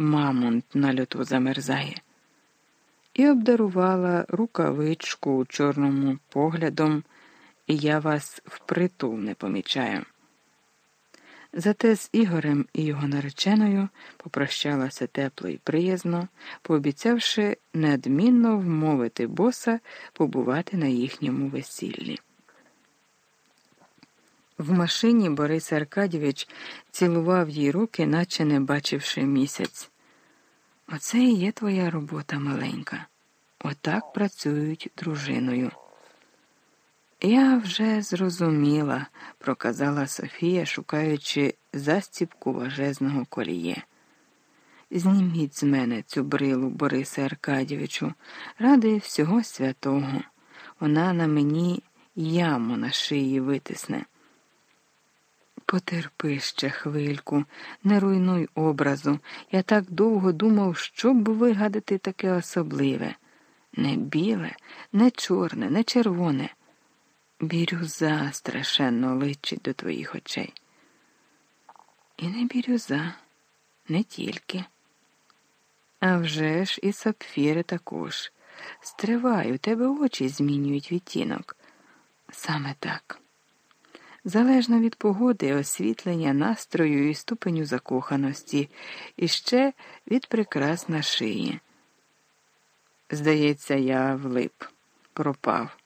мамонт на льоту замерзає, і обдарувала рукавичку у чорному поглядом, і я вас впритул не помічаю. Зате з Ігорем і його нареченою попрощалася тепло і приязно, пообіцявши неодмінно вмовити боса побувати на їхньому весіллі. В машині Борис Аркадійович цілував їй руки, наче не бачивши місяць. Оце і є твоя робота маленька. Отак працюють дружиною. Я вже зрозуміла, проказала Софія, шукаючи застіпку важезного коліє. Зніміть з мене цю брилу, Борисе Аркадійовичу, ради всього святого. Вона на мені яму на шиї витисне. Потерпи ще хвильку, не руйнуй образу. Я так довго думав, що б вигадати таке особливе. Не біле, не чорне, не червоне. Бірюза страшенно личить до твоїх очей. І не бірюза, не тільки. А вже ж і сапфіри також. Стривай, у тебе очі змінюють відтінок. Саме так. Залежно від погоди, освітлення, настрою і ступеню закоханості, і ще від прикрас на шиї. Здається, я влип, пропав.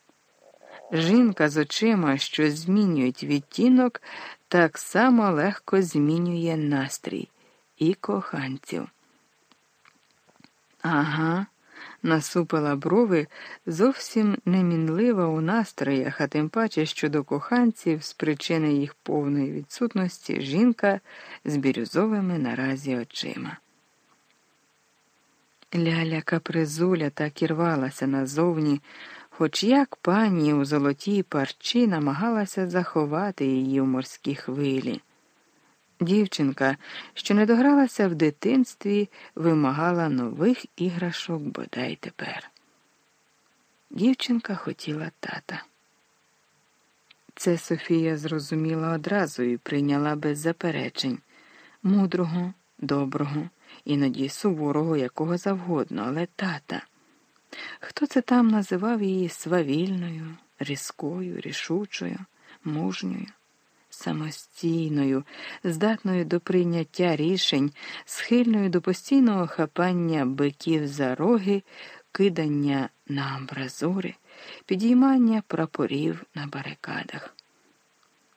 Жінка з очима, що змінюють відтінок, так само легко змінює настрій і коханців. Ага, насупила брови зовсім немінлива у настроях, а тим паче щодо коханців з причини їх повної відсутності жінка з бірюзовими наразі очима. Ляля капризуля так і рвалася назовні, хоч як пані у золотій парчі намагалася заховати її в морські хвилі. Дівчинка, що не догралася в дитинстві, вимагала нових іграшок бодай тепер. Дівчинка хотіла тата. Це Софія зрозуміла одразу і прийняла без заперечень мудрого, доброго, іноді суворого, якого завгодно, але тата. Хто це там називав її свавільною, різкою, рішучою, мужньою? Самостійною, здатною до прийняття рішень, схильною до постійного хапання биків за роги, кидання на амбразури, підіймання прапорів на барикадах.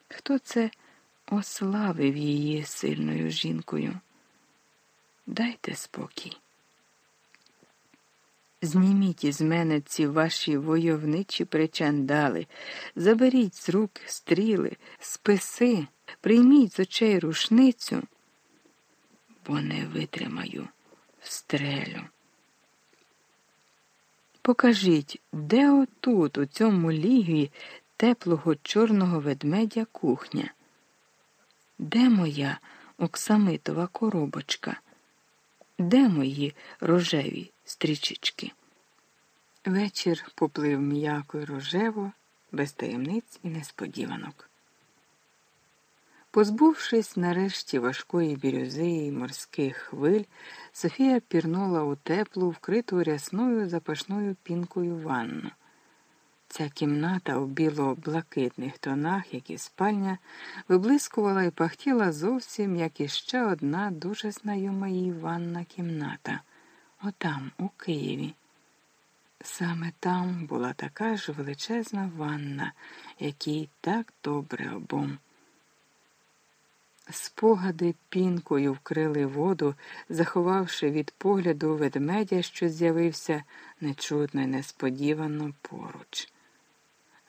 Хто це ославив її сильною жінкою? Дайте спокій. Зніміть із мене ці ваші войовничі причандали, заберіть з рук стріли, списи, прийміть з очей рушницю, бо не витримаю, встрелю. Покажіть, де отут, у цьому лігві теплого чорного ведмедя кухня? Де моя оксамитова коробочка? Де мої рожеві? стрічечки. Вечір поплив м'яко й рожево, без таємниць і несподіванок. Позбувшись нарешті важкої бірюзи і морських хвиль, Софія пірнула у теплу, вкриту рясною запашною пінкою ванну. Ця кімната у біло-блакитних тонах, як і спальня, виблискувала і пахтіла зовсім, як іще одна дуже знайома їй ванна кімната отам, у Києві. Саме там була така ж величезна ванна, якій так добре обом. Спогади пінкою вкрили воду, заховавши від погляду ведмедя, що з'явився нечутно й несподівано поруч.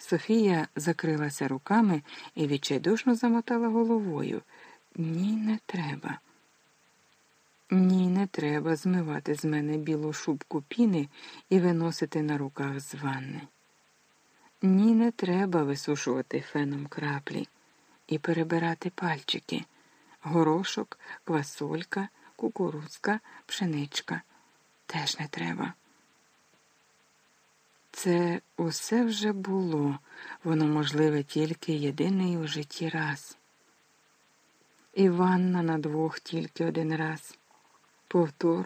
Софія закрилася руками і відчайдушно замотала головою. Ні, не треба. Ні, не треба змивати з мене білу шубку піни і виносити на руках з ванни. Ні, не треба висушувати феном краплі і перебирати пальчики, горошок, квасолька, кукурузка, пшеничка. Теж не треба. Це усе вже було, воно можливе тільки єдиний у житті раз. І ванна на двох тільки один раз повтор.